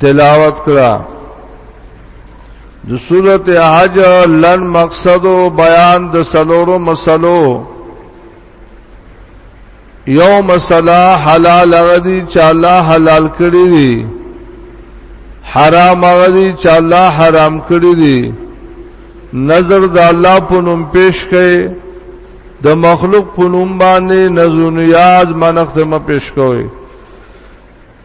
تلاوت کړه د سورته حج لن مقصد او بیان د سلورو مسلو یو مسله حلال غدي چې الله حلال کړی دی حرام غدي چې الله حرام کړی دی نظر د الله په نوم پیش کړي د مخلوق په نوم باندې نذر نیاز منخت ما پیش کوي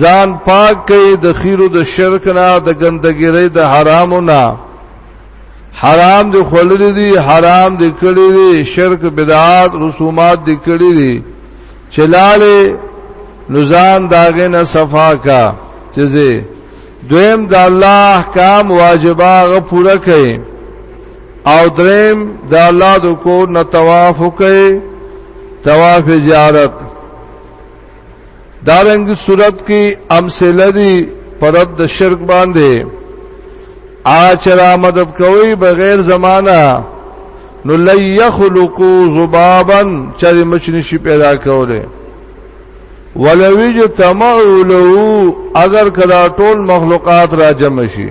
ځان پاک کړئ د خیرو د شرک نه د ګندګیرۍ د حرامو نه حرام دي خلل دي حرام دي کړی دي شرک بدعات رسومات دي کړی دي چلاله نزان داغه نه صفا کا چې دویم د الله احکام واجبہ غ پوره کړي او دریم د الله د کور نه طواف وکړي طواف زیارت دارنګ صورت کې امثله دي پرد د شرک باندې اچرا مدد کوي بغیر زمانہ نو ليخلقو ذبابا چر مچنی شي پیدا کوله ولوی جو تمع له اگر کدا ټول مخلوقات را جمع شي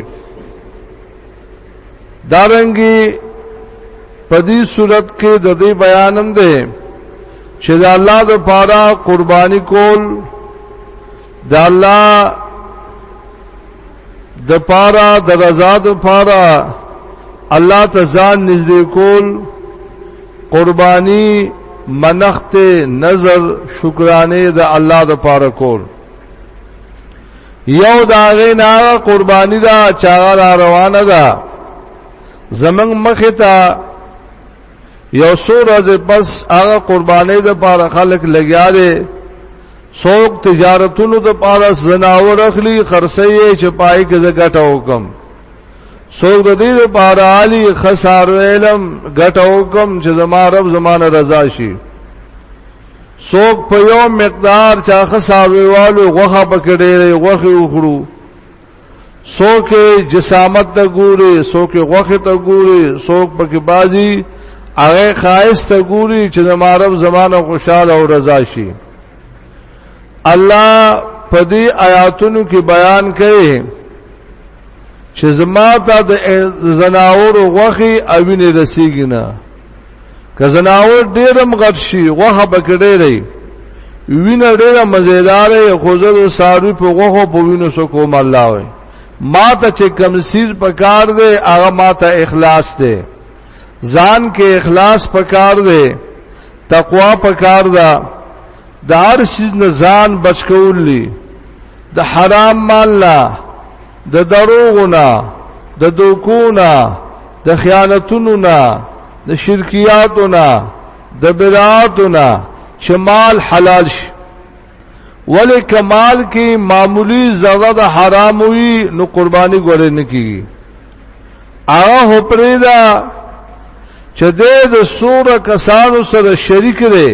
دارنګي په دې صورت کې د دې بیانم ده چې د الله د پاره قرباني کول د الله د پاره د رضا د پاره الله ته ځان نږدې کول قرباني منخت نظر شکرانه د الله د پاره کول یو دا غي نه قرباني دا چا را روانه ده زمنګ مخه ته یو څو ورځې پس هغه قرباني د پاره خلک لګیا دي څوک تجارتونو د پاره زناور اخلي خرڅي چې پای کې زګټه وکم څوک د دې لپاره عالی خسار علم ګټه وکم چې زما رب زمانه رضا شي څوک په یو مقدار چا خسارویوالو غوخه پکې ډېرې غوخه وخړو څوک جسامت ته ګوري څوک غوخه ته ګوري څوک پکې بازي هغه خاص ته ګوري چې زمارب زمانه خوشاله او رضا شي الله په دې آیاتونو کې بیان کړي چې زما ته د زناور غوخي اوینه رسیږي نه که زناور ډیرم غټ شي غوخه پکې ډیرې وینه ډیره مزیدارې خو زه د ساروی په غوخه په وینو سو کوم الله وي ما ته چې کم سیز پکار دی هغه ما ته اخلاص دی ځان کې اخلاص پکار دی تقوا پکار ده د هر سیز نه ځان بچ کول دي د حرام مال نه د دروغونه د دوکونه د خیانتونو نه د شرکیاتو نه د بدعاتو نه چې مال حلال شي ولې کمال کې معمولی زړه د حرام وي نو قرباني ګورې نه کیږي هغه هپرې دا چې د سور کسانو سره شریک دی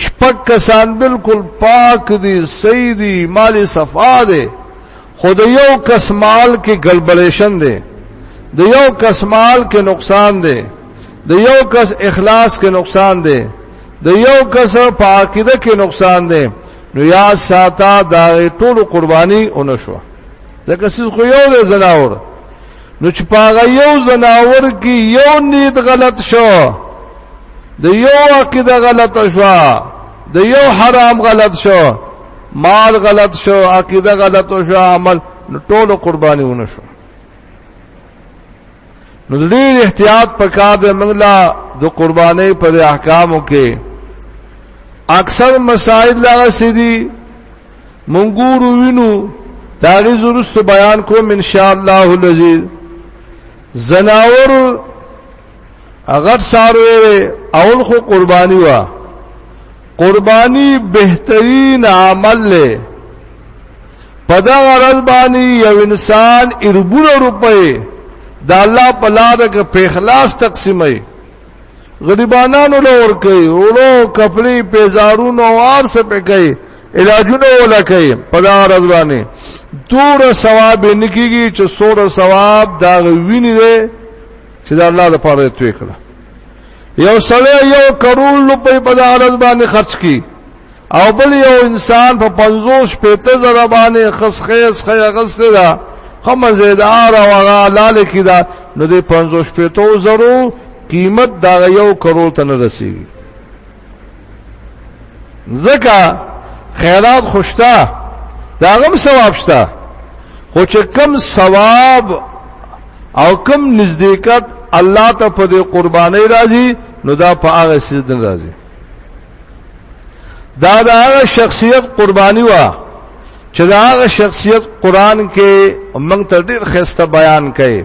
شپک کسان بالکل پاک دي سیدی مال صفا دی خو د یو کس مال کې ګلبلیشن دی د یو کس مال کې نقصان دی د یو کس اخلاص کې نقصان دی د یو کس په عقیده کې نقصان دی نو یا ساته دا ټول قرباني اونشو لکه سیس خو یو له زناور نو چې پاغه یو زناور کې یو نیت غلط شو د یو عقیده غلط شو د یو حرام غلط شو مال غلط شو عقیده غلط شو عمل ټول قرباني ونه شو نو ډیر احتیاط پکار دی موږ لا د قرباني په احکامو کې اکثر مسائل لا سدي مونږ ګورو وینو داغي زرست بیان کوم ان شاء الله العزیز زناور اگر ساروی اول خو قربانی وا قربانی بهترین عمل له پدا غرض باندې یو انسان اربونه روپې د الله په لار کې په اخلاص تقسیمې غریبانانو له ور کوي ورو کپړې پیزارونو وار څه په کوي علاجونه ولا کوي په دا رضوانه تور ثواب نکیږي چې سور ثواب دا ویني دی چې دا الله د پاره توې کړه یو سړی یو کروڑ روپۍ په دارز باندې خرج کی او بل یو انسان په 50 پته زره باندې خس خیس خی غسته دا خمه زیدار او هغه لاله کی دا نو دې 50 پته زرو قیمت دا یو کروڑ ته نه رسیږي ځکه خیرات خوشتا دا غم ثواب شته خو چې کم ثواب او کم نزدېکت الله ته په دې قرباني راځي نو دا په هغه سیدن راځي دا دا هغه شخصیت قرباني وا چې دا هغه شخصیت قران کې موږ ته ډېر خسته بیان کړي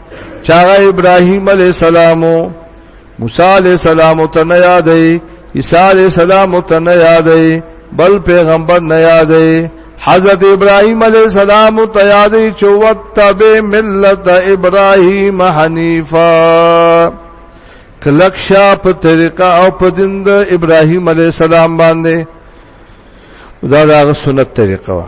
چاغه ابراهيم عليه السلام موسی عليه السلام ته نه یادې عيسى عليه السلام ته نه یادې بل پیغمبر نه یادې حضرت ابراهيم عليه السلام ته یادې چې وتبه ملت ابراهيم حنيفا کلک شا په طریقه او په دین د ابراهیم علی السلام باندې دا دا سنت طریقه وا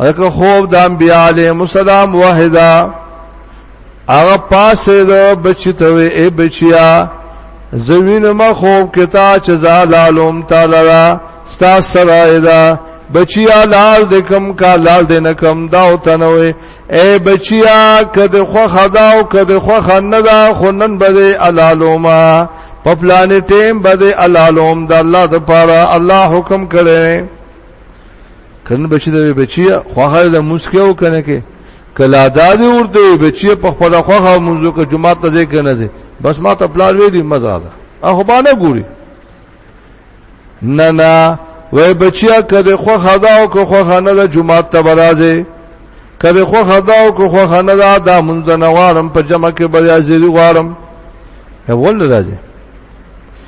هغه خوب د انبیاء علیهم السلام واحده هغه پاسه د بچی ته ای بچیا زوین ما خوب کتا چې زالالم تعالی را ستا سره ادا بچیا لال د کم کا لال د نکم دا او تنوي اے بچیا کده خو خدا او کده خو خندا خنن بده الالوما په پلان ټیم بده الالوم د الله د پاره الله حکم کړي کله بچی د بچی خوخه د مسکه او کنه کې کله ادا دې ورته بچی په خپل خوخه منځو کې جمعه ته ځې کنه دې بس ما ته پلار ویلي مزه ده اخو باندې ګوري نه نه وای بچیا کده خو خدا او کو خو خنه د جمعه ته برازه کده خو خدا او کو خو خنه دا د منځ نوارم په جمعه کې بیا زیری غوارم اول راځي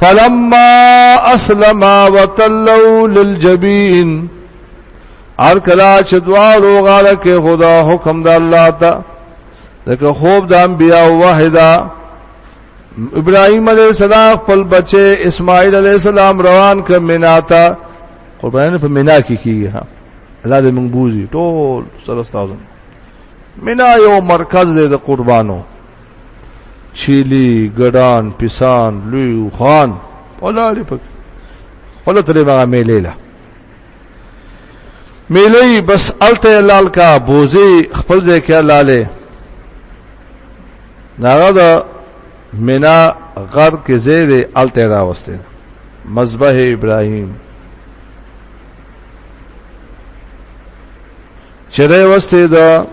فلما اسلم وتلوا للجبين ار کلا چې دواړو غاړه کې خدا حکم د الله ته دغه خوب د انبیا واحده ابراهيم عليه السلام خپل بچي اسماعیل عليه السلام روان ک مینا ته قربان په مینا کې کیږي ها الله دې موږ بوزي ټول سره تاسو مینا یو مرکز دی د قربانو چيلي ګډان پسان لوی خان ولاري پک خپل ترې ما میلې لا میلې بس الته لال کا بوزي خپل ځای کې لاله ناغه دا مینا غر کې زید الته راوسته مذبح ابراهيم چره وسته دا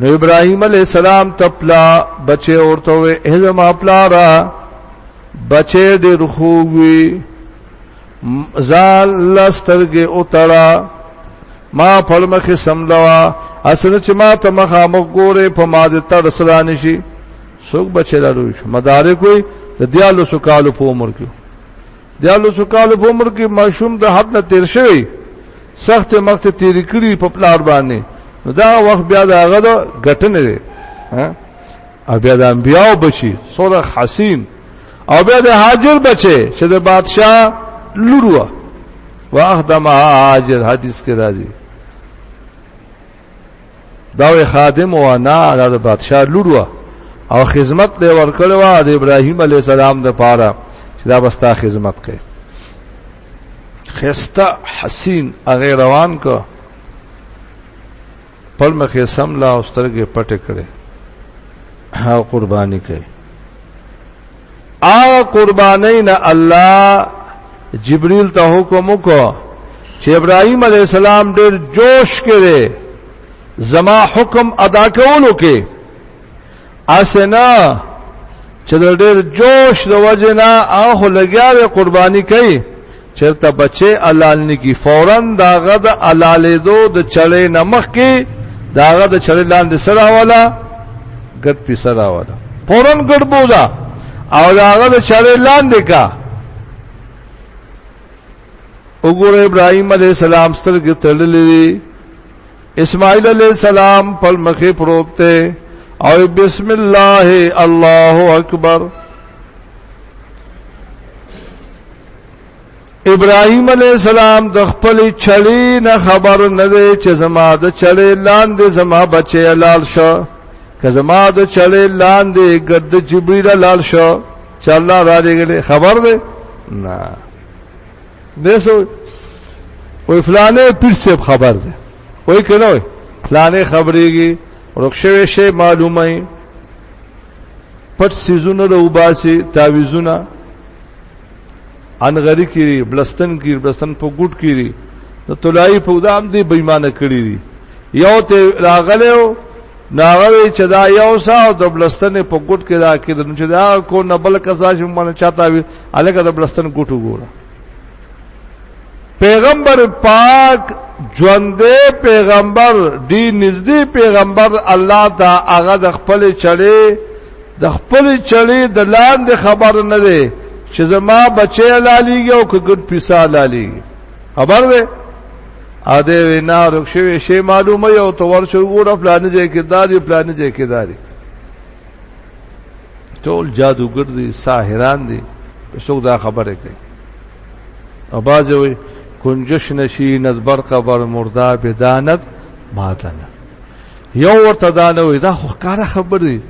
نو ابراهيم عليه السلام تپلا بچي اورته وي هغه ما پلارا بچي ډېر خووي زال لسترګه او تړا ما پړمخه سملوا اسنه چې ما ته مخه مخ ګوره په ما دې تر سلان شي څوک بچي لارو شو مدارک وي د دیالو سو کالو په عمر کې دیالو څو کال په عمر کې ماشوم د حد نه تیر شوی سخت مخت تیر کړی په پلار باندې نو دا وخت بیا دا هغه د غټنې دی ها او بیا د انبیاو بچي سوره حسین او بیا د هاجر بچي چې د بادشاه لورو واخدم هاجر حدیث کې راځي دا وی خادم و نه دا د بادشاہ لور او خدمت دی ورکړو د ابراهیم علی السلام د پاره چې دا بستا خدمت کوي خستا حسین هغه روان کو پر مخې سم لا اوسترګې پټې کړې ها قرباني کوي هغه قرباني نه الله جبريل ته حکم وکړ چې ابراهيم عليه السلام ډېر جوش کړي زما حکم ادا کولو کې اسنه چې ډېر جوش د وجنه اخو لګیا قرباني کوي چرته بچي حلال نگی فورا داغه د حلالې دو د چړې نمخ کې داغه د چړې لاندې سره والا ګټ پی سره والا فورا ګټ بوزا او داغه د چړې لاندې کا وګوره ابراهيم عليه السلام سترګې تړلې اسماعیل علیہ السلام پل مخی پروت تے او بسم اللہ اللہ اکبر ابراهيم عليه السلام د خپل چړې نه خبر نه دی چې زما د چړې لاندې زما بچي لال شو که زما د چړې لاندې ګرد جبريل لال شو چې الله را دې خبر دی نه نه سو وې فلانه پیر سیب خبر ده وې کنه وې فلانه خبرېږي رخصوي شی معلومه پټ سيزونه له وباسي تعويذونه انغری کیری بلستن کیری بلستن په ګډ کیری د طلای په دام دی بېمانه کړی دی یو ته راغلو ناغوی چې دا یو ساو د بلستن په ګډ کې دا کې د چې دا کو نه بل کسا چې مونږ چاته الګا د بلستان کوټو ګوره پیغمبر پاک ژوندې پیغمبر دی نږدې پیغمبر الله دا هغه د خپل چړې د خپل چړې د لاندې خبر نه دی چې زما بچی لالیږي او کګد پیسا لالیږي خبر دی ا دې وینا رخصوي شی معلومه یو تور شو ګور پلان دې کې دادی پلان دې کې دادی ټول جادوګر دي ساحران دي څوک دا خبره کوي او باز وي کنجش نشي نذبر قبر مردا بدانت ماتن یو ورته دا نه وي دا خو کار خبره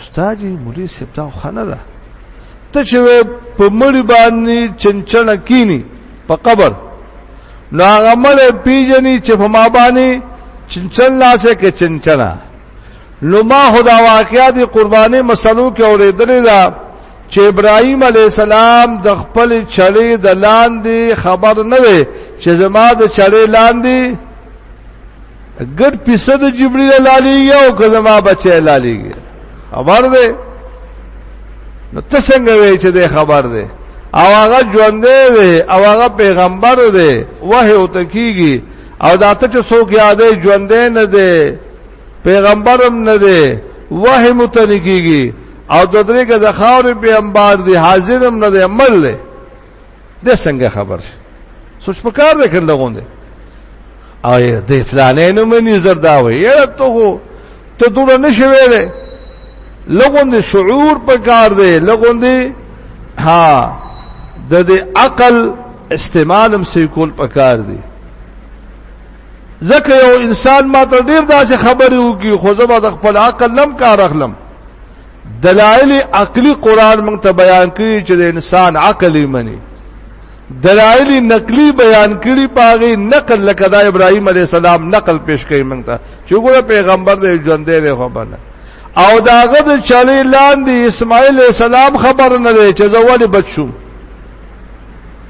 استاد مولوی سپتا خنه ده ته چې په مړی باندې چنچن کینی په قبر نو هغه مړ پیجنې چې په ما باندې چنچن لاسه کې چنچنا نو ما خدا واقعیا دی قرباني مسلو کې اورېدلې ده چې ابراهيم عليه السلام د خپل چړې د لاندې خبر نه وي چې زما د چړې لاندې ګډ پیسه د جبريل لالي او که زما بچي لالي خبر ده نو ته څنګه وې چې د خبر ده او هغه ژوند دی او هغه پیغمبر دی وه او تکیږي او دا ته چې څوک یادې ژوند نه دی پیغمبرم نه دی وحی متنی کیږي او د درې کې د خاورې پیغمبر دی حاضرم نه دی عمل دی د څنګه خبر شي سوچ په کار ده کنده غونډه او د فلانې نو مني زردا وي یره ته هو ته دونه نشوي ده لګوند شعور په کار ده لګوند ها د دې عقل استعمالم سې کول په کار دي ځکه یو انسان ما ته ډیر داسې خبرې وکي خو زه به د خپل عقل لم کار اخلم دلایل عقلی قران موږ ته بیان کړي چې د انسان عقل یې مني دلایل نقلی بیان کړي پاغي نقل لکه دا ابراهيم عليه السلام نقل پیش کړي موږ ته چې ګوره پیغمبر دې ژوند دې خو باندې او داغه د چلې لاندې اسماعیل السلام خبر نه دی چې زه ولې بچوم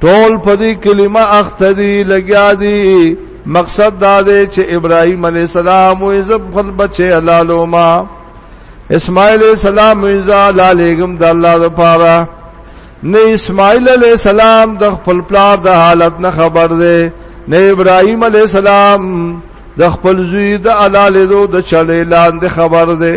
ټول په دې کلمه اخته دي لګیا دي مقصد دا دی چې ابراهيم عليه السلام او عزت خپل بچي حلالو ما اسماعیل علیہ السلام عزا لالګم د الله د پاره نه اسماعیل علیہ السلام د خپل پلار د حالت نه خبر دی نه ابراهيم عليه السلام د خپل زوی د علالې دو د چلې لاندې خبر دی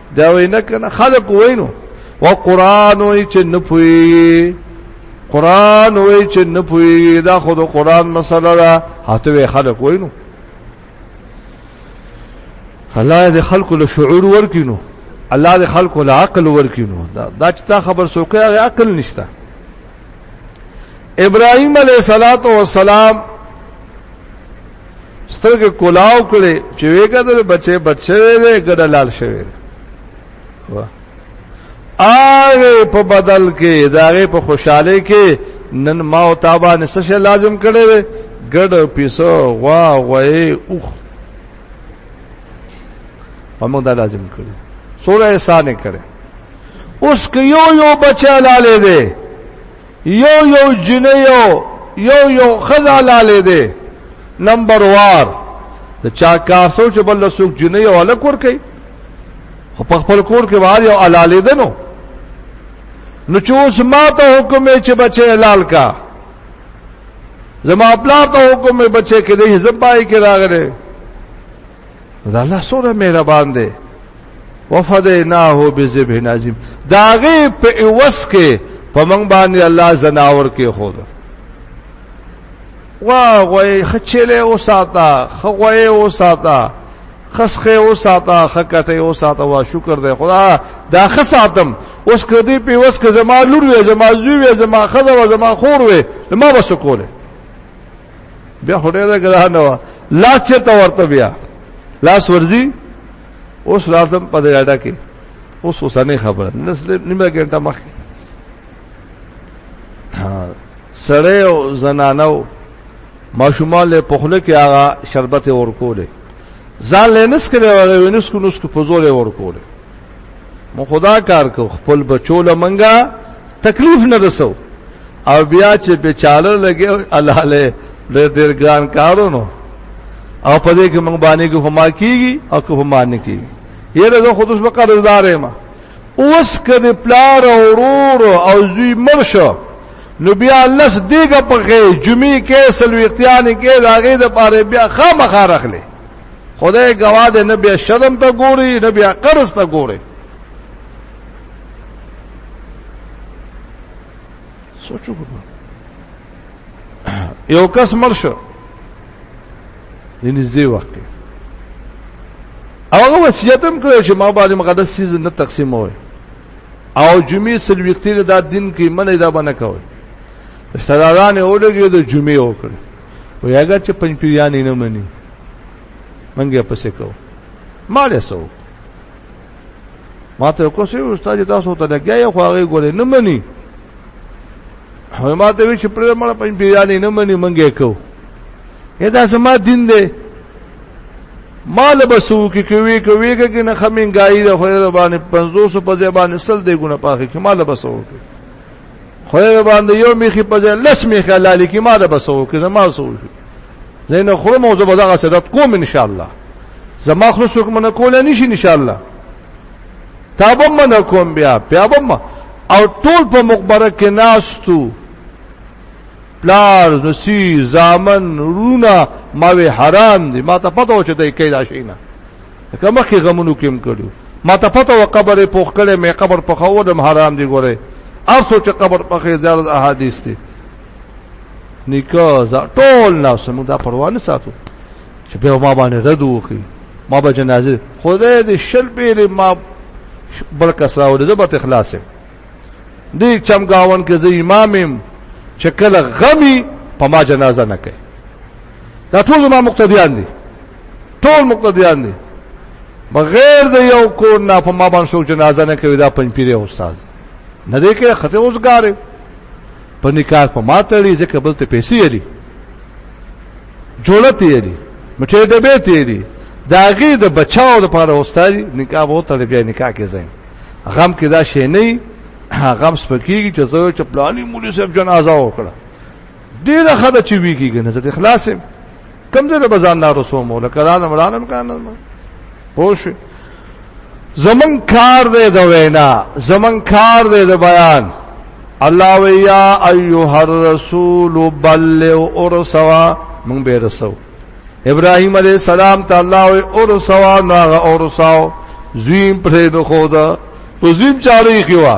دا وینا کنه خلق وینو و قران وی چې نه پوي قران وی چې نه پوي دا خود قران مسله ده هته خلق وینو الله دې خلکو له شعور ورکینو الله دې خلکو له عقل ورکینو دا دا چې تا خبر سوکه هغه عقل نشته ابراهيم عليه صلوات و سلام سترګې کولاو کړې چې وېګه د بچې بچې دې ګډه لال شوی واه آغه په بدل کې داغه په خوشاله کې نن ما او تابا نسشه لازم کړي ګډ پیسو وا وای اوخ همو دا لازم کړي سوره احسان کړي اوس کې یو یو بچا لاله دي یو یو جنې یو یو یو خزا لاله دې نمبر وار د چا کار سوچ بل له سوق جنې یو الک ور کوي خو په خپل کور کې وار یو الاله دې نو نو چې اوس ما ته حکم چې بچي حلال کا زما خپل ته حکم بچي کې دې زبای کې راغره دا الله سره مهربان دی وفدیناه بذبح عظیم داغه په اوس کې په من باندې الله زناور کې خود وا غوي خچله او ساته خوي او ساته خسخه او ساته خکته او ساته وا شکر دی خدا دا خساتم اوس کدی په وس کې زما لور وې زما زوی وې زما خزه وې زما خور وې ما وسکوله بیا هډه دا ګران و لاس چرته ورته بیا لاس ورځي اوس راتم په دې اړه کې اوس وسنه خبره نسل نیمه ګنټه مخ سړی او زنانو ماشومان له پخله کې هغه شربت ورکوله ځان لنس کړي وغه ونس کو نس کو په زور ورکوله مو خدا کار کو خپل بچو لمنګا تکلیف نه رسو او بیا چې بیچاله لګي الله له ډېر ډېر ګران کارونو او په دې کې موږ باندې کې هما کیږي او که هما نه کیږي یره زه خود اوس په قرضدار یم اوس کده پلار او ورور او زوی مرشه نو بیا لس دیګه په جمعې کې سلوختیان کې داغه د پاره بیا خامخا رخلې خدای گواه دی نه بیا شرم ته ګوري نه بیا قرض ته ګوري سوچ وکړه یو کس مر شو د نږدې وخت کې هغه وصیت هم کړی چې ما باندې مقدس چیز نه تقسیم وای او جمعې سلويختي د دین کې منې دا بنه کوي سرداران اولګي د جمعې وکړي و یاګه چې پنځپیران نه مني منګه پسې کو مال سو ماته کو سه استاد تاسو ته لګیا خو هغه ګورې نه مني ما ته وی چې پر مړ پنځ پیرانی نه مني منګه کو دا سما دین دی مال بسو کې کوي کوي کې نه خمینګای د خو باندې 500 په ځای باندې سل دی ګونه پاخه کې مال بسو کې خو باندې یو میخي په ځای لس میخي حلال کی ما ده بسو کې زما سو شو زین خو مو زه بدغه صدت کوم ان شاء الله زما خلص کوم نه کول نه شي ان شاء الله تابم نه کوم بیا پیابم او ټول په مقبره کې ناستو پلار نسی زامن رونا ماوی حرام دی ما ته پته و چې دای کیدا شي نه که مخکې غمونو کې هم کړو ما ته پته و قبر پوخ کړي مې قبر په خورم حرام دی ګوره ارسو چې قبر په خې زیارت احادیث دي نکاح ز ټول ناس موږ دا پروا نه ساتو چې به ما باندې رد وکي ما به جنازه خدای دې شل پیر ما بل کسرا ولې زبط اخلاص دې چمګاون کې زه امامم چې کله غمي په ما جنازه نه کوي دا ټول ما مقتدیان دي ټول مقتدیان دي بغیر د یو کو نه په ما باندې څوک جنازه نه کوي دا پنځ پیری استاد نه دی کې خته اوسګاره په نکاح په ماتړي ځکه بل ته پیسې یې جوړت یې دي مټې د به ته دي دا غي د بچاو د پاره استاد نکاح وو تړ بیا نکاح کې ځین غم کې دا شي نه غم سپکیږي چې زه چې پلاني مولوی صاحب جنازه وکړه ډیر خدای چې وی کیږي نه ځته اخلاص کم ځای به ځان نه رسوم ولا کړه نه مرانم کنه پوه شئ زمون کار دې د وینا زمون کار دې د بیان الله ویا ایها الرسول بلغ ورسوا مونږ به رسو ابراهيم عليه السلام ته الله وی ورسوا ناغه ورساو زویم پرې بخودا په زویم چاري خوا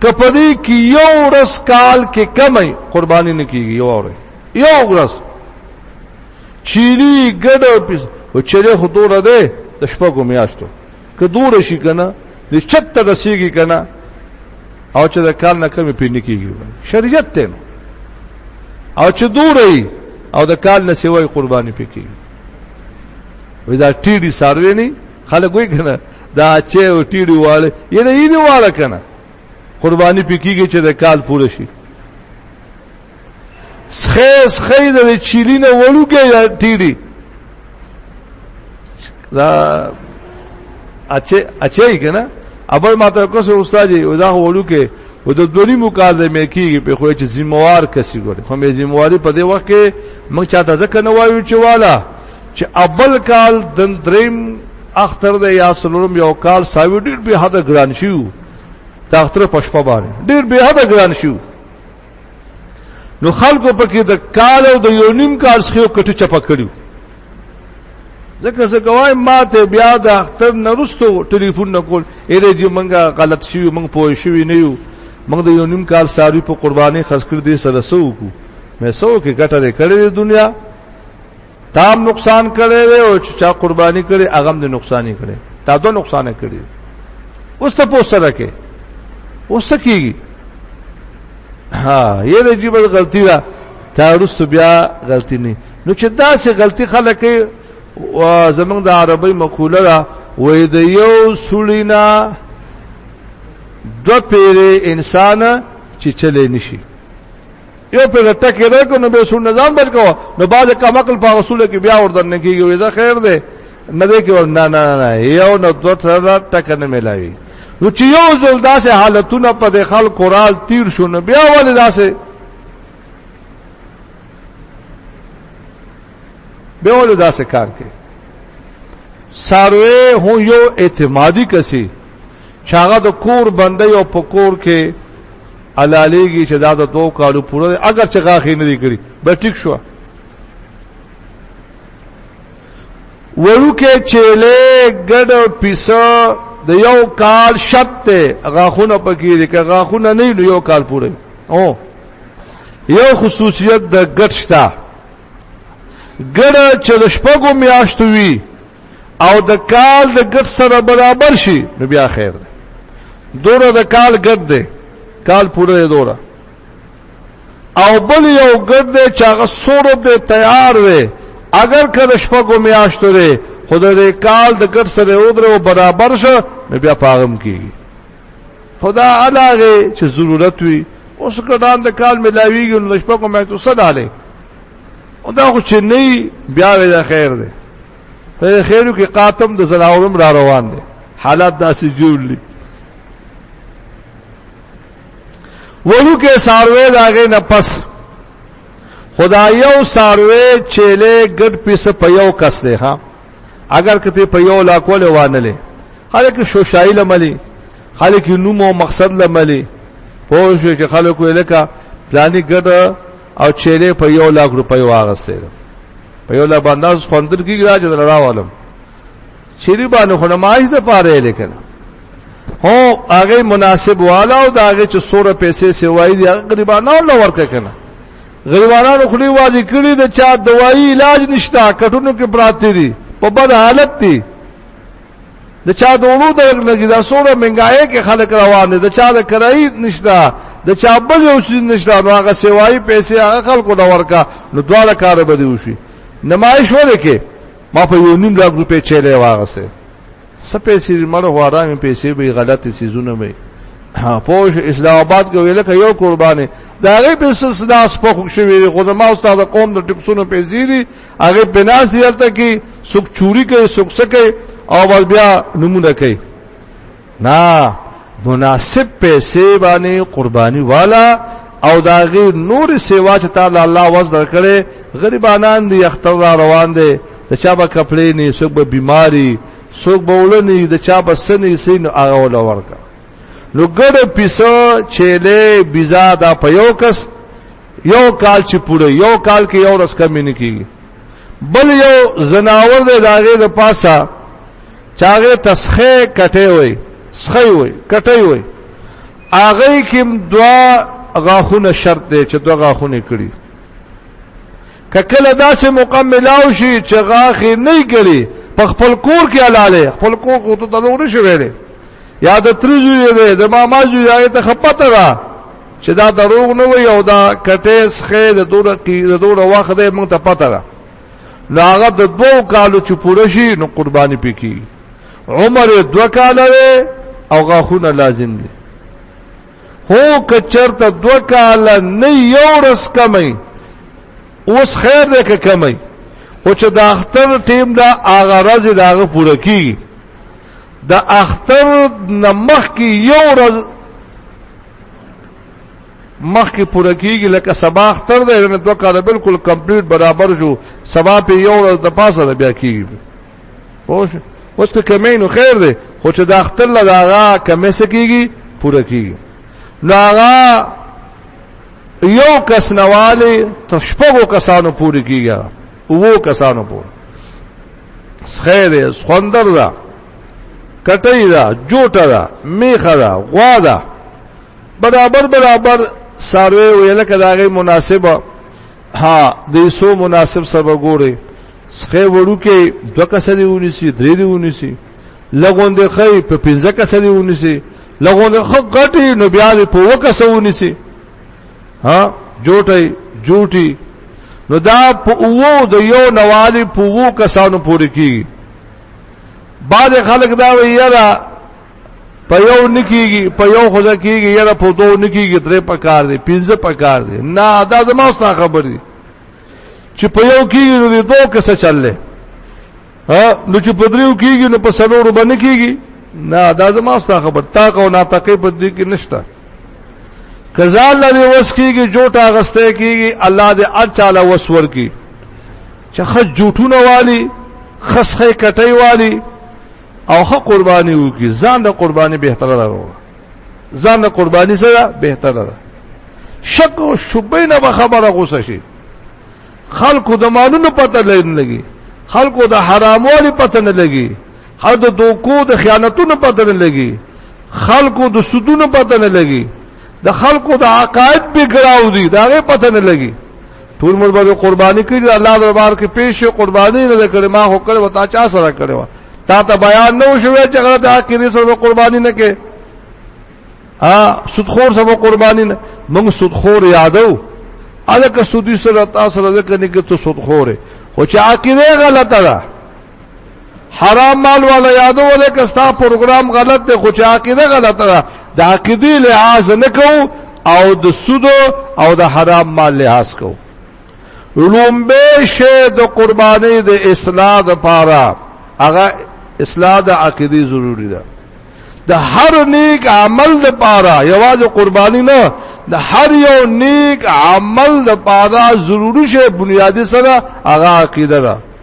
که په دې کې یو ورځ کال کې کمې قرباني نه کیږي یو ورځ یو ورځ چيري ګډ پیس او چيري خطور ده د شپږو میاشتو که دور شي کنه د چت ته رسیږي کنه او چې د کال نه کمې پینې کیږي شریعت ته او چې دور او د کال نه سیوای قرباني پکې وي دا ټیډي ساروي نه خلک وای کنه دا چې او ټیډي واله یې نه یې واله کنه قرباني پکېږي چې د کال پوره شي سخیس خید د چیلی نه وړوګه یا ټیډي دا اچې اچې کنه اول ما ته کوسه استاد یې ودا وړوګه و د دوری مکالمه کیږي په خو چې ذمہوار کسي ګوري خو مې ذمہواری په دې وخت کې موږ چاته ځکه نه وایو چې والا چې اول کال دن دریم اختر د یا سلورم یو کال ساوی ډیر به حد ګران شو د اختر پښپا باندې ډیر به حد ګران شو نو خلکو پکې د کال او د یو نیم کال څخه کټه چپا کړو ځکه زه ګوایم ما ته بیا د اختر نرستو ټلیفون نکول اېره چې منګه غلط شي منګ پوه شي نه یو منګ د یو نیم کال ساری په قرباني خرج کړ دې سره سو کو مې سو کې ګټه دې کړې دنیا تام نقصان کړي دی او چې چا قرباني کړي هغه د نقصانې کړي تا دوه نقصان کړي اوس ته پوسټ راکې اوس کیږي ها یې د جیب غلطی را تا روس بیا غلطی نه نو چې دا سه غلطی خلک زمنګ د عربی مقوله را وې د یو سولینا دو پیره انسان چې چلې نشي یو په ټکه درکو نو به سو نظام بچ کو نو باز کمکل په رسول کې بیا وردن نه کیږي وې خیر ده نه دې کې نه نه نه یو نو دوه تر ټکه نه ملایوي نو چې یو ځل داسې حالتونه په د خلکو راز تیر شو نو بیا ولې داسې بیا ولې داسې کار کوي ساروی هو یو اعتمادي کسي چاغه د کور بندې او په کور کې علالیږي چې دا د دوه کالو پوره اگر چې غاخې نه دی کړی به ټیک شو ورکه چيله ګډ پیسه د یو کال شرط ته غاخونه پکې دي که غاخونه نه نو یو کال پوره او یو خصوصیت د ګډ شته ګډ چې د شپږو میاشتو وي او د کال د ګټ سره برابر شي نو بیا خیر دی دوره د کال ګټ دی کال پوره دی دوره او بل یو ګټ دی چې هغه سور به تیار دی اگر که شپږو میاشتو دی خو د کال د ګټ سره او درو برابر شو نو بیا پاغم کیږي خدا علاوه چې ضرورت وي اوس ګډان د کال ملاویږي نو شپږو میاشتو صدا لري او دا خو چې نه بیا وې دا خیر دی په خیرو کې قاتم د زناورم را روان دي حالات داسې جوړ لي وړو کې ساروي داګه نه پس خدا یو ساروي چيله ګډ پیسه په یو کس دی ها اگر کته په یو لا کول وانه لې خلک شوشای لملي خلک نوم او مقصد لملي پوه شو چې خلکو لکه پلاني ګډ او چيلې په یو لاک روپۍ واغسته په یو لاک باندې خوندر کیږي راځي دراوالم چيري باندې خو نمایش د پاره لیکل هو هغه مناسب والا او دا هغه چې سوره پیسې سیوای دي غریبانو له ورکه کنه غریبانو خلی واځي کړی د چا دوايي علاج نشتا کټونو کې پراته دي په بد حالت دي د چا د ورو د لګي دا سوره منګای کې خلک روان دي د چا د کرایي نشته د چا بل یو شي نشته نو هغه سیوای پیسې هغه خلکو دا ورکا نو دواړه کار به دی وشي نمایش ورکه ما په یو نیم لک روپې چیلې واغسه سپې سي مړ هو آرامي پیسې به غلطي سيزونه وي پوش اسلام آباد کې ویل کې یو قرباني دا غي په سلسله سپخ شوی خو ما استاد قوم د ټکسونو پیسې دي هغه پناس دی دلته کې سوک چوری کوي سوک سکه او بس بیا نمونه کوي نه مناسب پیسې باندې قرباني والا او دا غیر نور سیوا چې تعالی الله وز درکړي غریبانان دي اختر را روان دي د چا به کپلې نه سوک به بیماری سوک به ولني د چا به سنې سین هغه ول ورکا نو ګډ پیسو چيله بيزا دا په یو کس یو کال چې پوره یو کال کې یو ورځ کمی نه کیږي بل یو زناور دی داغه د پاسه چاغه تسخه کټه وي سخه وي کټه وي اغه کې دوا غاخونه شرط دی چې دوا غاخونه کړی ککله داسې مکملاو شي چې غاخې نه کړي په خپل کور کې حلاله خپل کور کو ته دلو نشي ویلې یا د ترجو دی د ماما جو یا ته خپته را چې دا دروغ نه وي او دا کټې سخه د دوره کې د دوره وخت دی مونږ ته پته ده نو هغه د دوو کالو چې پوره شي نو قرباني پکې عمر دو کال دی او غاخونه لازم دي هو کچرته دو کال نه یو رس کمی اوس خیر دی که کمی او چې د اختر ټیم دا هغه راز دا هغه پوره کیږي د اختر نمخ کې یو ورځ مخکې پوره کیږي لکه سبا اختر دی نه دوه کاله بالکل کمپلیټ برابر شو سبا په یو ورځ د پاسه نه بیا کیږي پوه شو اوس که کمی نو خیر دی خو چې د اختر له هغه کمی څه کیږي پوره کیږي نو هغه یو کس نواله تر شپږو کسانو پوری کیږي وو کسانو پوری خیر خوندر ده کټی دا جوټه دا میخه دا غوا دا برابر برابر ساروی ویل کداغه مناسبه ها د سو مناسب سبا ګوري سخه وړو کې دوه کسه دی ونیسی درې دی ونیسی لګون دی خې په پنځه کسه دی ونیسی لګون دی خو غټي نو بیا دی په وکسه ونیسی ها جوټي جوټي نو دا په وو د یو نوالی په وو کسانو پورې کیږي بعض خلک دا وی یاره په یو نکیږي په یو خوځه کیږي یاره په دوه نکیږي درې پکار دي پنځه پکار دي نه دا زما څه خبر دي چې په یو کیږي نو دوه کسه چللې ها نو چې په دریو کیږي نو په سلورو باندې کیږي نه دا زما څه خبر تا کو نه تکي په دې کې نشته کزال لري وس کیږي جوټه غسته کیږي الله دې اچاله وسور کیږي چې خج جوټونه والی خسخه کټي والی او خه قرباني وکي ځان د قرباني به تر درو ځان د قرباني سره به تر ده شک او شبې نه خبره غوسه شي خلکو د مالونو پته لین لګي خلکو د حراموالي پته نه لګي هر د دوکو د خیانتونو پته نه لګي خلکو د سودونو پته نه لګي د خلکو د عقاید به ګراو دي دا غي پته نه لګي ټول مر به قرباني کړی الله دربار کې پیش قرباني نه کړې ما هو کړې وتا چا سره کړې و تا ته بیان نه شوې چې غلط عقیده سره قرباني نه کې ها سودخور سره قرباني نه موږ سودخور یادو الکه سودی سره تاسو سره ځکه نه کې ته سودخور خو چې عقیده غلطه ده حرام مال ولا یادو ولکه ستا پروګرام غلط دی خو چې عقیده غلطه ده د عقیده لحاظ نه کو او د سود او د حرام مال لحاظ کو لومبه شه د قرباني د اصلاح د پاره هغه اصلاح د عقیده ضروری ده د هر نیک عمل د پاره یوازې قرباني نه د هر یو نیک عمل د پاره ضروری شه بنیادی سره هغه عقیده ده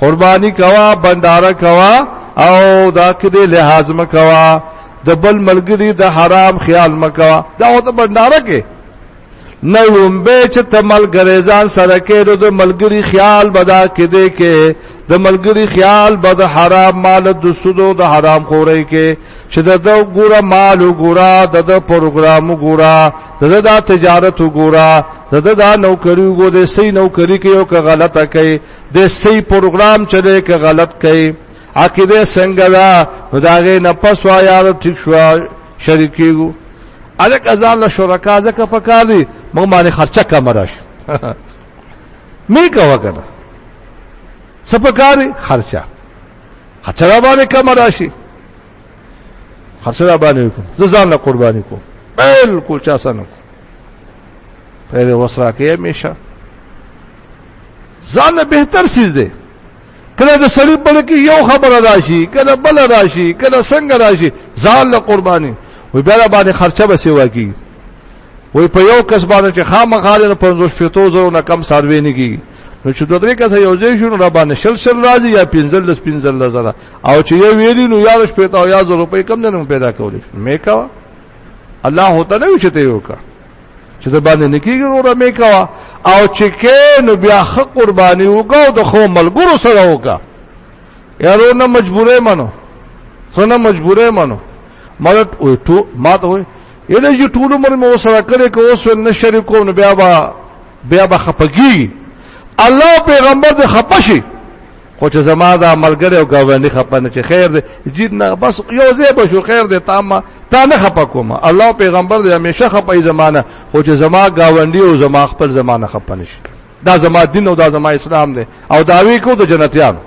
قرباني کوا بنداره کوا او دا کدي لحاظ مکوا د بل ملګری د حرام خیال مکوا دا هو ته بنداره کې نه لومبه چې ته ملګری ځان سره کې د ملګری خیال بدا کې دې کې د ملګری خیال به د حرام مال د سودو د حرام خوري کې چې د ګوره مال وګوره د د پروګرام وګوره د د تجارت وګوره د د نوکری وګوره د سې نوکری کې یو که غلطه کوي د سی پروګرام چې ده که غلط کوي عقیده څنګه ده نو دا غي نه پس وا یار ټیک شو شریکیږو الک ازان له شرکا زکه پکار دي موږ باندې خرچه کم راشي می کا وکړه سپکاري خرچه خرچه باندې کم راشي خرچه باندې کوم ځان له قرباني کوم بالکل چا سنو په دې وسره کې همیشه ځان له بهتر سیز دی کله د سړی په لکه یو خبره راشي کله بل راشي کله څنګه راشي ځان له قرباني وي بیا باندې خرچه به سیوا کی وي په یو کس باندې چې خامخاله 50 فیتو زرو نه کم سروي نه کی نو چې دوه درې کسه یو ځای شو نو را باندې شل شل راځي یا 15 لس 15 لزره او چې یو ویلی نو یارش پېتا او یا زر روپۍ کم نه پیدا کولې مې کا الله هوته نه وچته یو کا چې د باندې نکیږي وروره مې کوا او چې کې نو بیا خ قرباني وکاو د خو ملګرو سره وکا یارو نه مجبورې منو څنګه مجبورې منو مړ ټو ما ته وې یله چې ټول عمر مې وسره کړې کو اوس نه شریکو نو بیا با بیا به خپګي الله پیغمبر د خپشي خو چې زما دا ملګری او گاونډي خپه نه چې خیر دی جید نه بس یو ځای به شو خیر دی تا ما تا نه خپه کوم الله پیغمبر دی همیشه خپه زمانہ خو چې زما گاونډي او زما خپل زمانہ خپه نشي دا زما دین او دا زما اسلام دی او داوی کو د دا جنتیانو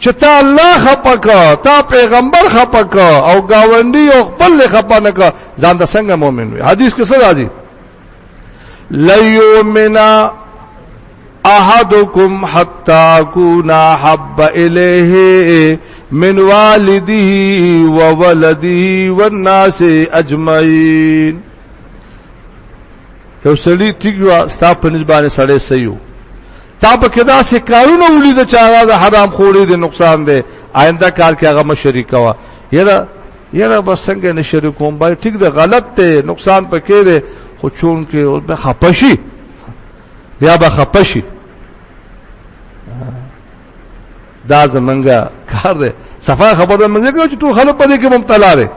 چې تا الله خپه کا تا پیغمبر خپه کا او گاونډي او خپل خپه نه کا ځان د څنګه مؤمن وي حدیث کې څه راځي لَيُؤْمِنَ احدکم حتا کونا حب الیه من والده وولده والناس اجمعین یو سړی تیګوا ستا په نسبانه سړی سيو تا په کدا سه کارونه ولید چې هغه د حرام خوري د نقصان دی آینده کار کې هغه مشرک وا یره یره بس څنګه نشری کوم بای ټیک د غلط ته نقصان پکې دی خو چون کې به خپشي بیا به خپه شي دا زمونږه کار دی صفا خبره مونږ کوو چې ټول خلک په دې کې مبتلا دي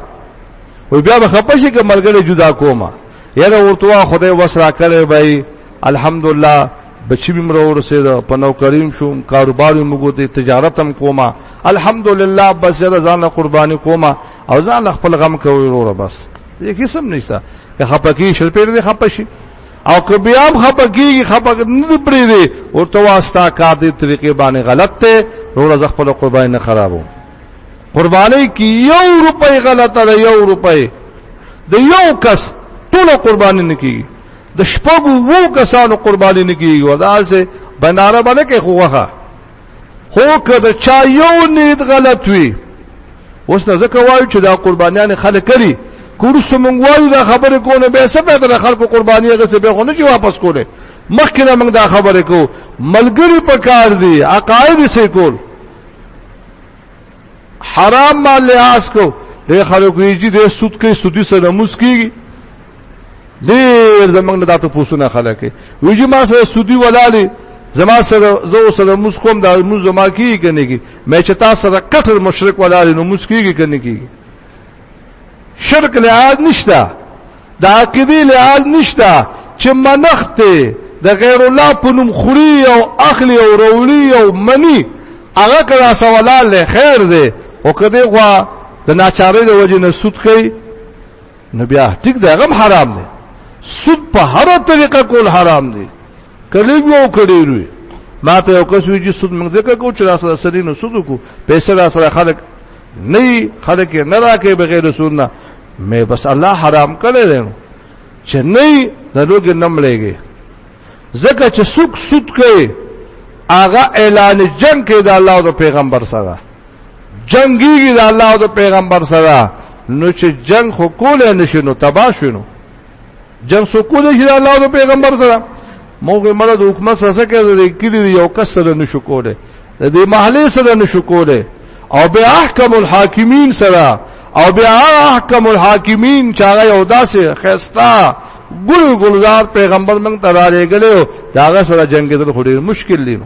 وي بیا به خپه شي چې ملګری جدا کومه یره ورته خدای وسرا کړي بای الحمدلله بچی بیم را ورسېده په نوکریم شوم کاروبار مې وګورته تجارت هم کومه الحمدلله بس یره ځان قرباني کومه او ځان خپل غم کوي وروره بس دې قسم نشته که خپکی شر پیر دې خپشي او که بیا هم خپه کیږي خپه نه پرې دی او ته واستا کار دې طریقې باندې غلط ته نور ز خپل قرباني نه خرابو قرباني کې یو روپۍ غلطه ده یو روپۍ د یو کس ټول قرباني نه کیږي د شپږو وو کسانو قرباني نه کیږي ورته بناره باندې کې خوغه هو که د چا یو نیت غلط وي اوس نه ځکه وایو چې دا قربانیان خلک کړي کورس مونږ وایو دا خبره کو نه به څه پیدا د خلکو قرباني هغه څه به غو نه چې واپس کوله مخکې نه مونږ دا خبره کو ملګری په کار دي عقاید سې کول حرام مال لحاظ کو ډېر خلک یې چې د سود کې سودی سره موس کیږي ډېر زمنګ نه داتو پوسونه خلک وي چې ما سره سودی ولاله زما سره زو سره موس کوم دا موس زما کیږي کنه کی مې چې تاسو سره کټر مشرک ولاله نو موس کیږي کنه کی شرک لحاظ نشته د عقیدی لحاظ نشته چې منخت د غیر الله په نوم خوري او اخلي او رولي او منی هغه کړه سوالال له خیر دی او کدی غوا د ناچارۍ د وجې نه سود کوي نو بیا ټیک دی هغه حرام دی سود په هر طریقه کول حرام دی کلیګ وو کړی روي ما ته یو کس وی چې سود موږ ځکه کو چې راسره سړي نو سود کو پیسې راسره خلک نه خلک نه راکې بغیر سود نه مې بس الله حرام کړی دی چې نه نه لوګ نم لګي ځکه چې سوک سود کوي هغه اعلان جنگ کوي د الله او پیغمبر سره جنگيږي د الله او پیغمبر سره نو چې جنگ خو کول نه شنو تبا شنو جنگ سو کولې شي الله او پیغمبر سره موږ مړه د حکومت سره څه کوي د کلی یو کس سره نشو کوله د دې محلې سره نشو کوله او به احکم الحاکمین سره او بیا احکم الحاکمین چې هغه یو داسې خستا ګل ګلزار پیغمبر موږ ته را لېګلو دا سره جنگ دل خوري مشکل دی نو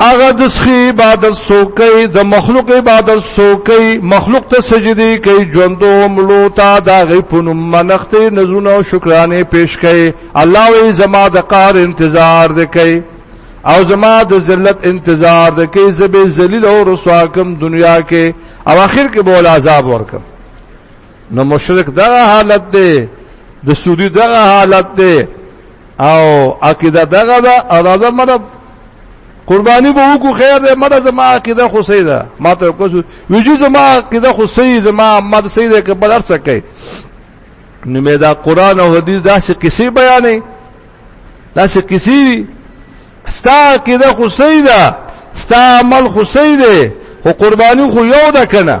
هغه د سخی عبادت سوکي د مخلوق عبادت سوکي مخلوق ته سجدي کوي ژوندو ملو ته دا غي پونم منخته نزونه او شکرانه پیش کوي الله وي زما د قار انتظار دی کوي او زما د ذلت انتظار دی کوي زبې ذلیل او رسوا کوم دنیا کې او اخر کې بول عذاب ورکم نو مشرک دغه حالت دی د سودی دغه حالت دی او عقیده دغه دا اراده مړه قربانی به وکړو خیر دې مړه زما عقیده خو صحیح ده ما ته کوم ویجو زما عقیده خو صحیح زما مر صحیح ده که بلر څه کوي نو مې دا قران او حدیث داسې کیسې بیانې داسې کیسې ستا عقیده خو صحیح ده ستا عمل خو صحیح ده خو قربانی خو یو ده کنه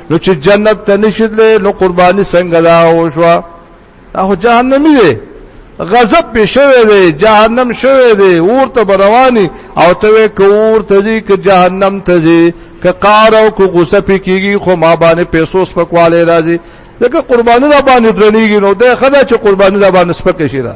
نو چې جنت ته نشیدلې نو قرباني څنګه دا وشوه هغه جهنمی دی غضب به شوه دی جهنم شوه دی ورته برواني او ته کور ته دی ک جهنم ته دی ک قار او ک غصه پکېږي خو ما باندې پیسو سپکواله راځي ځکه قرباني را باندې درنیږي نو ده خدا چې قرباني را باندې سپکه شي را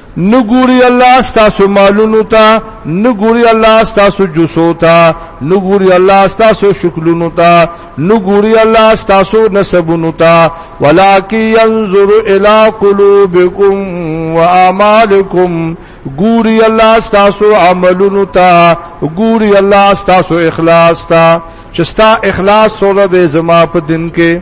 نګوري الله ستاسو مالونو ته نګوري الله ستاسو جسو ته نګوري الله ستاسو شکلونو ته نګوري الله ستاسو نسبونو ته ولکه ينظر الى قلوبكم واعمالكم ګوري الله ستاسو عملونو ته ګوري الله ستاسو اخلاص ته چې ستا اخلاص سره د زما په دین کې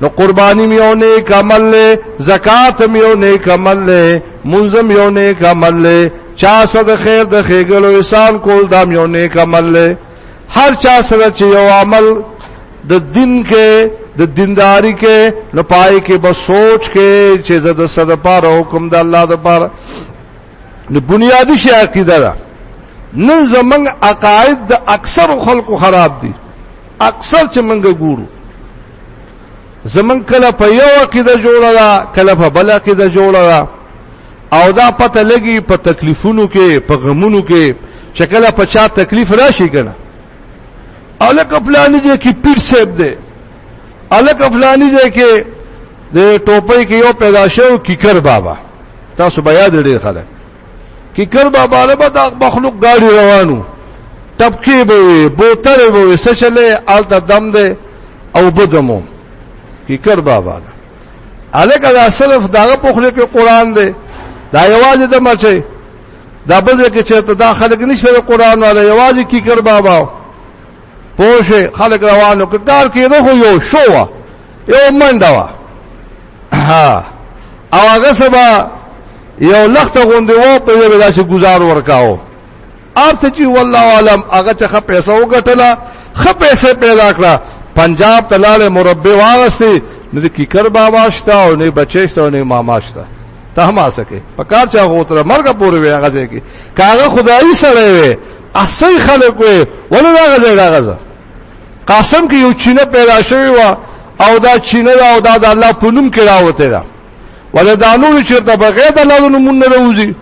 نو قربانی میو نیک عمل لے زکاة میو نیک عمل لے منظم یو نیک عمل لے چا صد خیر د خیګلو احسان کول دا میو نیک عمل لے هر چا سره چې یو عمل د دین کې د دینداری کې نو پای کې به سوچ کې چې د سر پاره حکم د الله د پاره نو بنیادی شی عقیده ده نن زمنګ عقاید د اکثر خلکو خراب دي اکثر چې موږ ګورو زمون کله په یو عقیده جوړه ده کله په بل عقیده جوړه ده او دا پته لګي په تکلیفونو کې په غمونو کې چې کله په چا تکلیف راشي کنه الک افلانی دې کې پیر صاحب دې الک افلانی دې کې د ټوپۍ کې یو پیدا شو کیکر بابا تاسو بیا دې خلک کی کر بابا له به د مخلوق گاډي روانو ټپکی به وي بوتل به وي سچله آلته دم ده او بدمو کی کر بابا له الګا دا صرف داغه پخله کې قران دی دا یوازې د مرچي دا بده کې چې ته دا خلک نشته قران ولا یوازې کی کر بابا پوشه خلک روانو کار کېدو خو یو شو یو منډه وا ها او هغه سبا یو لخت غوندې و په یوه داسې گزار ورکاو ارته چې والله عالم هغه چې خپ پیسې وګټله خپ پیسې پیدا کړه پنجاب تلاله مربع واغستی نه کی کر بابا شته او نه بچی شته او نه ماما شته ته هم اسکه پکار چا غوتره مرګ پورې وی هغه ځای کې کاغه خدای سره وی احسن خلک وی ولې هغه ځای هغه ځای قاسم کې یو چینه پیدا شوی و او دا چینه دا او دا د الله په نوم کې راوته ده ولدانو چې ته بغیر د الله نوم نه راوځي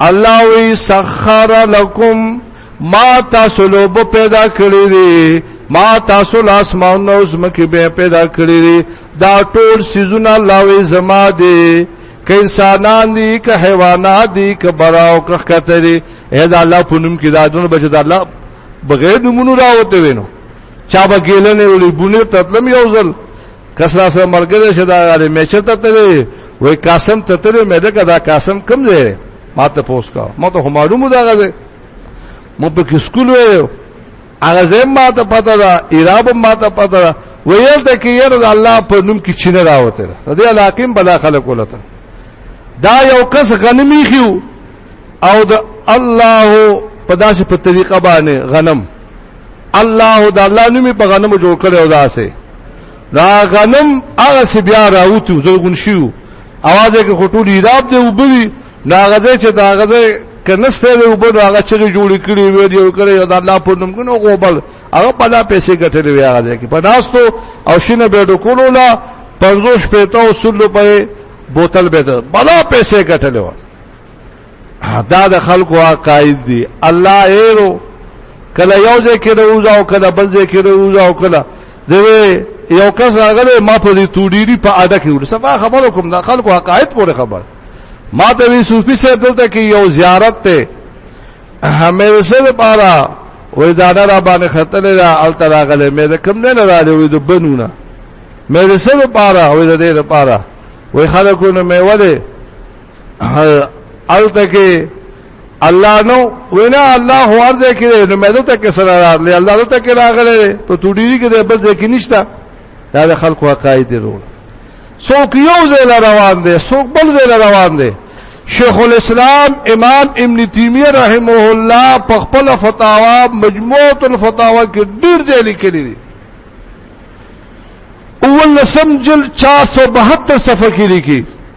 الله وی سخر لكم ما تاسو له پیدا کړی دی ما تاسو له اسمان نو زمکه به پیدا کړی دی دا ټول سيزونه الله وی زما دی که انسانان دي که حیوانات دي که براو که خطرې اې دا الله په نوم کې دا دونه بچ دا الله بغیر نمونه راوته وینو چا به ګیلنې ولې بونیر تتلم یو ځل کسرا سره مرګره شدا غاره میچر ته تلې وای قاسم ته تلې مې دغه دا قاسم کم دی ما ته پوس کا ما ته معلومه دا غزه مو په کې سکول وې هغه زم ما ته پتا دا ایراب ما ته پتا دا ویل ته کې یره د الله په نوم کې چینه راوته دې علاقې بلا خلق ولته دا یو کس غنمی خيو او د الله په داسې په طریقه باندې غنم الله د الله نومي په غنمو جوړ کړي او داسې دا غنم هغه سی بیا راوتو زرغون شیو اواز کې خټول ایراب دی وبوي ناغزه چې دا غزه کنسته دی وبو هغه چې جوړ کړي ویډیو کړي او د الله په نوم کنو غوبل هغه په لا پیسې ګټلې وی هغه کې په ناستو او شینه به ډکولو لا 50 پېته او سلو په بوتل به ده بلا پیسې ګټلې و دا د خلکو عقاید دي الله ایرو کله یو ځای کې روزاو کله بل ځای کې روزاو کله دوی یو کس راغله ما په دې توډيري په اډه کې ور سبا خبرو کوم د خلکو عقاید پورې خبر ما ته وی صوفي صاحب دلته کې یو زیارت ته همې سره پارا وې دا را باندې خطر را الته راغله مې د کم نه نه راځي وې د بنونه مې سره پارا وې د دې لپاره وې خلکو نه مې وله الته کې الله نو وینا الله هو ارزه کې نو مې دته کې سره راغلی الله دته کې راغلی په توډيري کې د بل ځای کې نشته دا د خلکو حقایق دي وروړه څوک یو ځای روان دي څوک بل ځای روان دي شیخ الاسلام امام ابن تیمیه رحمه الله په خپل فتاوا مجموعه الفتاوا کې ډیر ځای لیکلي دي اول لسم جل 472 صفحه کې لیکي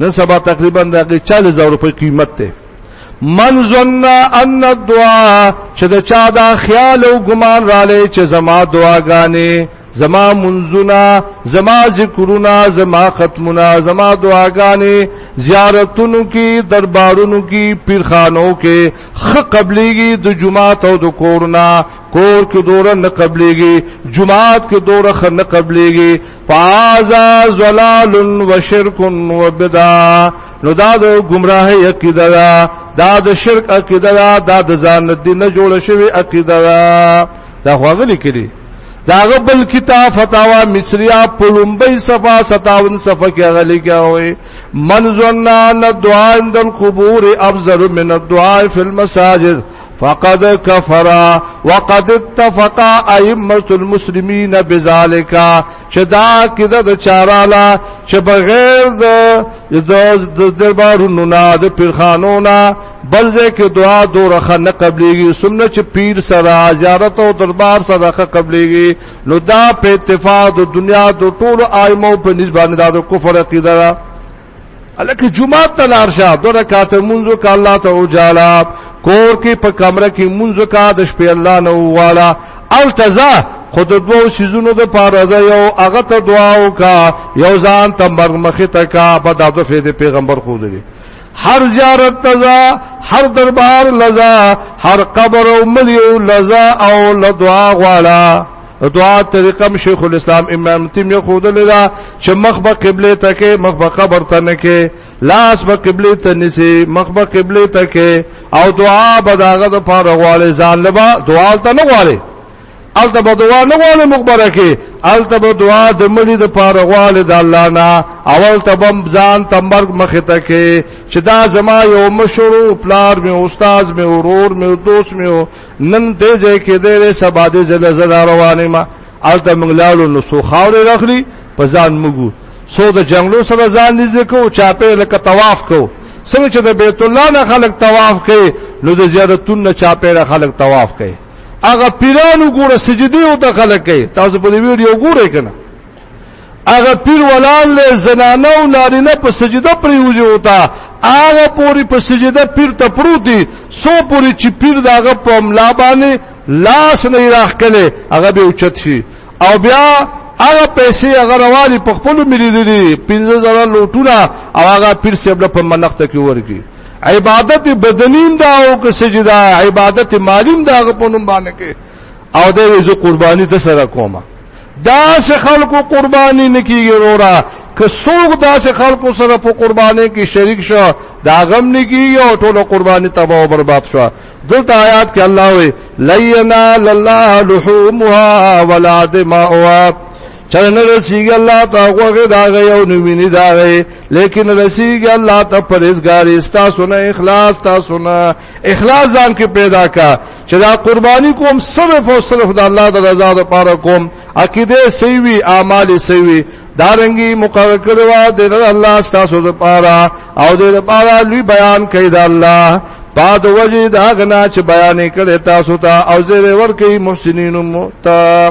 نن سبا تقریبا د 40000 روپۍ قیمت ته من ظن ان الدعاء چې دا چا دا خیال او ګمان را لې چې زما دعاګانې زما منزونه زما ذکرونه زما ختمونه زما دعاګانې زیارتونو کې دربارونو کې پیرخانو کې خ قبليږي د جمعات او د کورنا کور کې دوره نه قبليږي جمعات کې دوره خ نه قبليږي فازا زلال و شرک و بدا نو دا د گمراهی عقیده ده دا د شرک عقیده ده دا د ځان دین نه جوړ شوی عقیده ده دا خوغلی کړي دا غبل کتاب فتاوا مصریه پلومبی صفه 57 صفه کې غلي کوي من ظننا ان الدعاء عند القبور افضل من الدعاء في المساجد فقد كفر وقد اتفق ائمه المسلمين بذلك شدا کده د چارالا چې بغیر د د دربارونو نه د پیرخانو نه بل ځکه دعا دورخه نه قبليږي سنت چې پیر سره زیارت او دربار سره قبليږي نو دا په اتفاق د دنیا د ټولو ائمه په نسبت د کفر عقیده الکه جمعه ته لار شه دوه رکعات منځو کا الله ته وجالا کور کې په کمره کې منځو کا د شپې الله نه والا التزا خود دوو سيزونو د پاره ده یو هغه ته دعا وکا یو ځان ته مرګ مخه تا کا په دادو فید پیغمبر خو دی هر زیارت تزا هر دربار لزا هر قبر او مليو لزا او لدعا غوالا دعا طریقه م شیخ الاسلام امام تیمیه خود لیدا چې مخ به قبله ته کې مخ به قبر ته نه کې لاس به قبله ته نسی مخ به قبله ته کې او دعا به داغه د پاره غواړي ځان لبا دعا ته نه غواړي الته به دعا نه غواړي مخبره کې الته به دعا د مړي د پاره غواړي د الله نه اول ته بم ځان تمبر مخ ته کې چې دا زما یو مشورو پلار می استاد می ورور می دوست می نن دې ځای کې دې سبا دې زله زله روانې ما الته موږ لاړو نو سو خاورې راخلی په ځان موږ سو د جنگلو سره ځان نږدې کو چاپې لکه طواف کو څنګه چې د بیت الله نه خلک طواف کوي نو د زیارتونو نه چاپې را خلک طواف کوي هغه پیرانو ګوره سجدي او د خلک کوي تاسو په دې ویډیو ګورئ کنه هغه پیر ولال له زنانه او نارینه په سجده پریوځي وتا هغه پوری په سجده پیر ته پروتي سو پوری چې پیر داغه په ملا باندې لاس نه راخ کله هغه به اوچت شي او بیا هغه پیسې هغه رواني په خپل ملي دي 15000 لوټونه او هغه پیر سیبله په منخت کې ورکی عبادت بدنیم دا او که سجده عبادت مالیم دا په نوم باندې کې او د ویزو قرباني ته سره کومه دا سه خلکو قرباني نکیږي رورا که څوک دا سه خلکو سره په قرباني کې شریک شو دا غم نکیږي او ټول قرباني تباہ او برباد شو دلته آیات کې الله وی لینا لله لحومها ولا دماؤها چر نه رسیږي الله ته هغه دا یو نویني دا لیکن رسیږي الله ته پرېزګاری تاسو نه اخلاص تاسو نه اخلاص ځان کې پیدا کا چې دا قرباني کوم صرف او صرف د الله د رضا لپاره کوم عقیده صحیح وي اعمال صحیح وي دارنګي مقرر کړو د الله ستاسو لپاره او د لپاره لوی بیان کوي د الله پاد وجه دا غنا چې بیان کړي تاسو ته او زیر ور کوي محسنین مو ته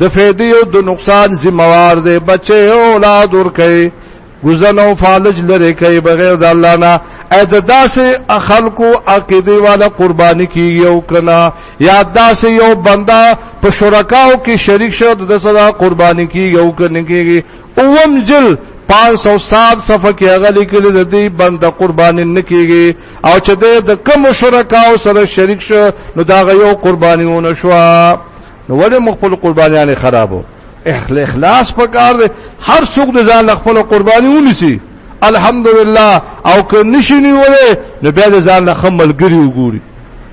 د فیدی او د نقصان ذمہوار دی بچي اولاد ور کوي گزن او فالج لره کوي بغیر د الله نه اې د داسې خلکو عقیده والا قرباني کیږي او کنا یا داسې یو بندا په شرکاو کې شریک شو د سره قرباني کیږي او کنه کیږي اوم جل 507 صفحه کې هغه لیکل د دې بنده قرباني نه کیږي او چې د کم شرکاو سره شریک شو نو دا یو قرباني ونه شو نو ولې موږ خپل قربانیانې خرابو اخلاص په کار دی هر څوک د ځان خپل قرباني ونیسي الحمدلله او که نشینی ولې نو بیا د ځان خپل ملګری وګوري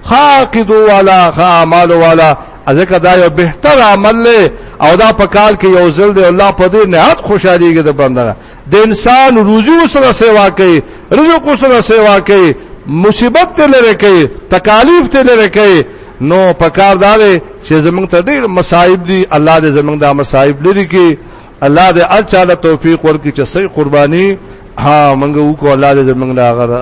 خاقد والا خامل والا ځکه دا یو بهتر عمل او دا په کال کې یو ځل دی الله په دې نهایت خوشاليږي د بنده د انسان روزي سره سیوا کوي رزق سره سیوا کوي مصیبت ته لره کوي تکالیف ته لره کوي نو پکار دا دی چې زمونږ ته ډېر مصايب دي الله دې زمونږ دا مصايب لري کې الله دې اچاله توفیق ورکړي چې صحیح قرباني ها منګو کو الله دې زمونږ لا غره